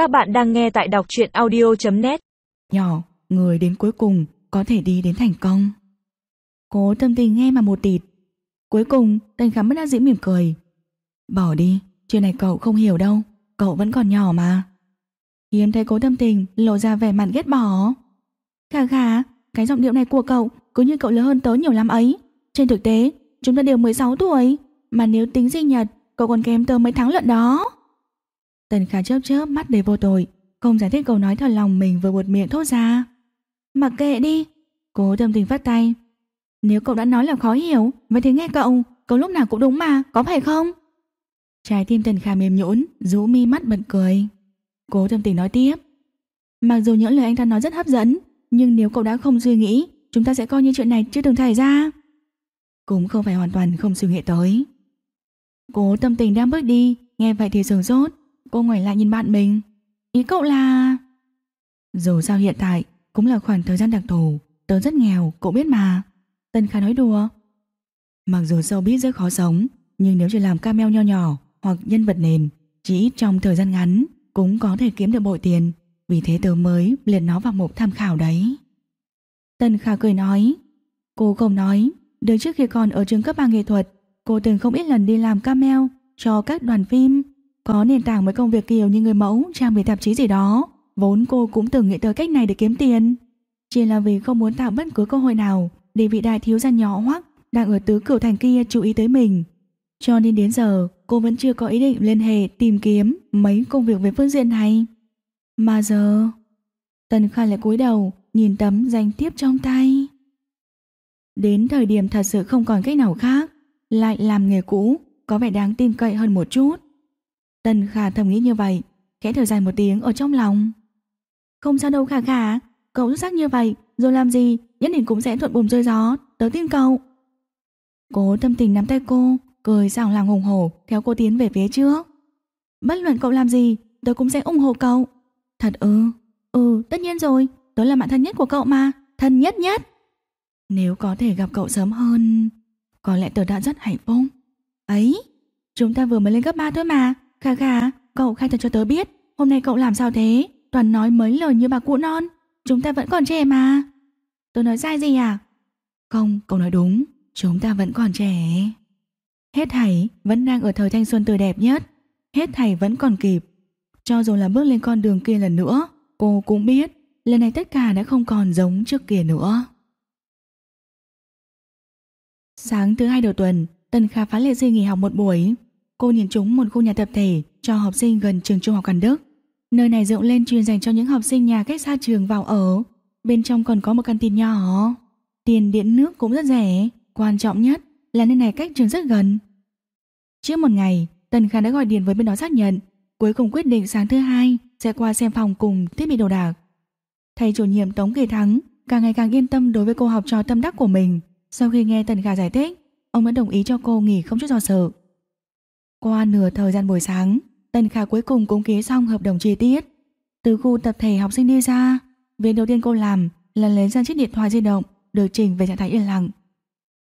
Các bạn đang nghe tại đọc truyện audio.net Nhỏ, người đến cuối cùng có thể đi đến thành công. Cố tâm tình nghe mà một tịt. Cuối cùng, Tần Khám bất đắc dĩ mỉm cười. Bỏ đi, chuyện này cậu không hiểu đâu, cậu vẫn còn nhỏ mà. Hiếm thấy cố tâm tình lộ ra vẻ mặt ghét bỏ. Khà khà, cái giọng điệu này của cậu cứ như cậu lớn hơn tớ nhiều lắm ấy. Trên thực tế, chúng ta đều 16 tuổi, mà nếu tính sinh nhật, cậu còn kém tớ mấy tháng lận đó. Tần Khả chớp chớp mắt đầy vô tội, không giải thích câu nói thật lòng mình vừa buột miệng thốt ra. Mặc kệ đi, cố tâm tình phát tay. Nếu cậu đã nói là khó hiểu, vậy thì nghe cậu, cậu lúc nào cũng đúng mà, có phải không? Trái tim Tần Khả mềm nhũn, rũ mi mắt bật cười. Cố tâm tình nói tiếp. Mặc dù những lời anh ta nói rất hấp dẫn, nhưng nếu cậu đã không suy nghĩ, chúng ta sẽ coi như chuyện này chưa từng xảy ra. Cũng không phải hoàn toàn không suy nghĩ tới. Cố tâm tình đang bước đi, nghe vậy thì sửng sốt, cô ngoảnh lại nhìn bạn mình. Ý cậu là... Dù sao hiện tại cũng là khoảng thời gian đặc thù, tớ rất nghèo, cậu biết mà. Tân kha nói đùa. Mặc dù sâu biết rất khó sống, nhưng nếu chỉ làm cameo nho nhỏ hoặc nhân vật nền, chỉ ít trong thời gian ngắn cũng có thể kiếm được bội tiền. Vì thế tớ mới liệt nó vào một tham khảo đấy. Tân kha cười nói. Cô không nói, đời trước khi còn ở trường cấp 3 nghệ thuật, cô từng không ít lần đi làm cameo cho các đoàn phim có nền tảng với công việc kiểu như người mẫu, trang bị tạp chí gì đó. Vốn cô cũng từng nghĩ tới cách này để kiếm tiền. Chỉ là vì không muốn tạo bất cứ cơ hội nào để vị đại thiếu gia nhỏ hoắc đang ở tứ cửu thành kia chú ý tới mình. Cho nên đến giờ cô vẫn chưa có ý định liên hệ tìm kiếm mấy công việc về phương diện này. Mà giờ... Tần Khai lại cúi đầu nhìn tấm danh thiếp trong tay. Đến thời điểm thật sự không còn cách nào khác, lại làm nghề cũ có vẻ đáng tin cậy hơn một chút. Tần Khả thầm nghĩ như vậy, khẽ thở dài một tiếng ở trong lòng. Không sao đâu Khả Khả, cậu xuất sắc như vậy, rồi làm gì, nhất định cũng sẽ thuận buồm rơi gió, tớ tin cậu. Cố tâm tình nắm tay cô, cười sảng làng hùng hổ kéo cô tiến về phía trước. Bất luận cậu làm gì, tớ cũng sẽ ủng hộ cậu. Thật ư, ừ, tất nhiên rồi, tớ là bạn thân nhất của cậu mà, thân nhất nhất. Nếu có thể gặp cậu sớm hơn, có lẽ tớ đã rất hạnh phúc. Ấy, chúng ta vừa mới lên cấp 3 thôi mà, Kha Kha, cậu khai thật cho tớ biết, hôm nay cậu làm sao thế? Toàn nói mấy lời như bà cụ non, chúng ta vẫn còn trẻ mà. Tớ nói sai gì à? Không, cậu nói đúng, chúng ta vẫn còn trẻ. Hết thảy vẫn đang ở thời thanh xuân tươi đẹp nhất, hết thảy vẫn còn kịp. Cho dù là bước lên con đường kia lần nữa, cô cũng biết lần này tất cả đã không còn giống trước kia nữa. Sáng thứ hai đầu tuần, Tần Khả phá lệ di nghỉ học một buổi, Cô nhìn chúng một khu nhà tập thể cho học sinh gần trường trung học Cần Đức. Nơi này dựng lên chuyên dành cho những học sinh nhà cách xa trường vào ở. Bên trong còn có một căn tin nhỏ. Tiền điện nước cũng rất rẻ. Quan trọng nhất là nơi này cách trường rất gần. Trước một ngày, Tần Khả đã gọi điện với bên đó xác nhận. Cuối cùng quyết định sáng thứ hai sẽ qua xem phòng cùng thiết bị đồ đạc. Thầy chủ nhiệm Tống Kỳ Thắng càng ngày càng yên tâm đối với cô học trò tâm đắc của mình. Sau khi nghe Tần Khả giải thích, ông đã đồng ý cho cô nghỉ không chút do dự. Qua nửa thời gian buổi sáng, Tần Khả cuối cùng cũng ký xong hợp đồng chi tiết. Từ khu tập thể học sinh đi ra, việc đầu tiên cô làm là lấy ra chiếc điện thoại di động được chỉnh về trạng thái yên lặng.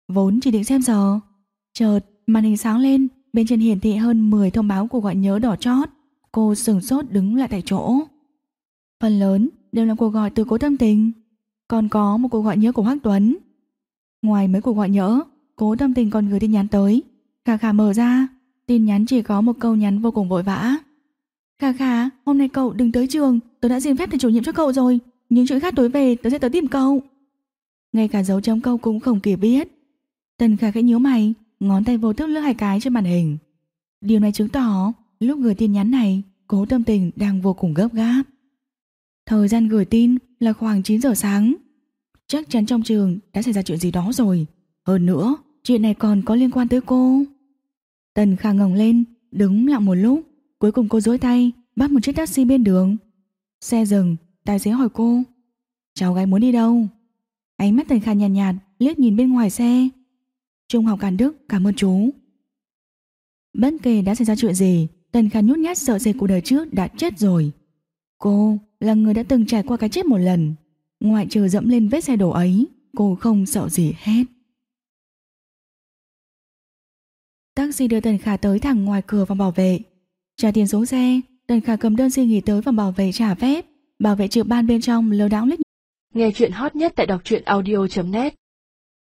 Vốn chỉ định xem giờ, chợt màn hình sáng lên, bên trên hiển thị hơn 10 thông báo cuộc gọi nhớ đỏ chót. Cô sửng sốt đứng lại tại chỗ. Phần lớn đều là cuộc gọi từ cố tâm tình, còn có một cuộc gọi nhớ của Hắc Tuấn. Ngoài mấy cuộc gọi nhớ, cố tâm tình còn gửi tin nhắn tới. Khả khả mở ra, Tin nhắn chỉ có một câu nhắn vô cùng vội vã. Khà khà, hôm nay cậu đừng tới trường, tôi đã xin phép thầy chủ nhiệm cho cậu rồi. Những chuyện khác tối về tôi sẽ tới tìm cậu. Ngay cả dấu chấm câu cũng không kịp biết. Tần khà khẽ nhíu mày, ngón tay vô thức lướt hai cái trên màn hình. Điều này chứng tỏ lúc gửi tin nhắn này, cố tâm tình đang vô cùng gấp gáp. Thời gian gửi tin là khoảng 9 giờ sáng. Chắc chắn trong trường đã xảy ra chuyện gì đó rồi. Hơn nữa, chuyện này còn có liên quan tới cô. Tần Khả ngẩng lên, đứng lặng một lúc, cuối cùng cô duỗi tay, bắt một chiếc taxi bên đường. Xe dừng, tài xế hỏi cô, cháu gái muốn đi đâu? Ánh mắt Tần Khả nhàn nhạt, nhạt, liếc nhìn bên ngoài xe. Trung học Càn Đức, cảm ơn chú. Bất kể đã xảy ra chuyện gì, Tần Khả nhút nhát sợ dệt cuộc đời trước đã chết rồi. Cô là người đã từng trải qua cái chết một lần. Ngoại trừ dẫm lên vết xe đổ ấy, cô không sợ gì hết. Taxi đưa Tần Khả tới thẳng ngoài cửa phòng bảo vệ. Trả tiền xuống xe, Tần Khả cầm đơn xin nghỉ tới và bảo vệ trả phép. Bảo vệ trực ban bên trong lơ đãng lít Nghe chuyện hot nhất tại đọc truyện audio.net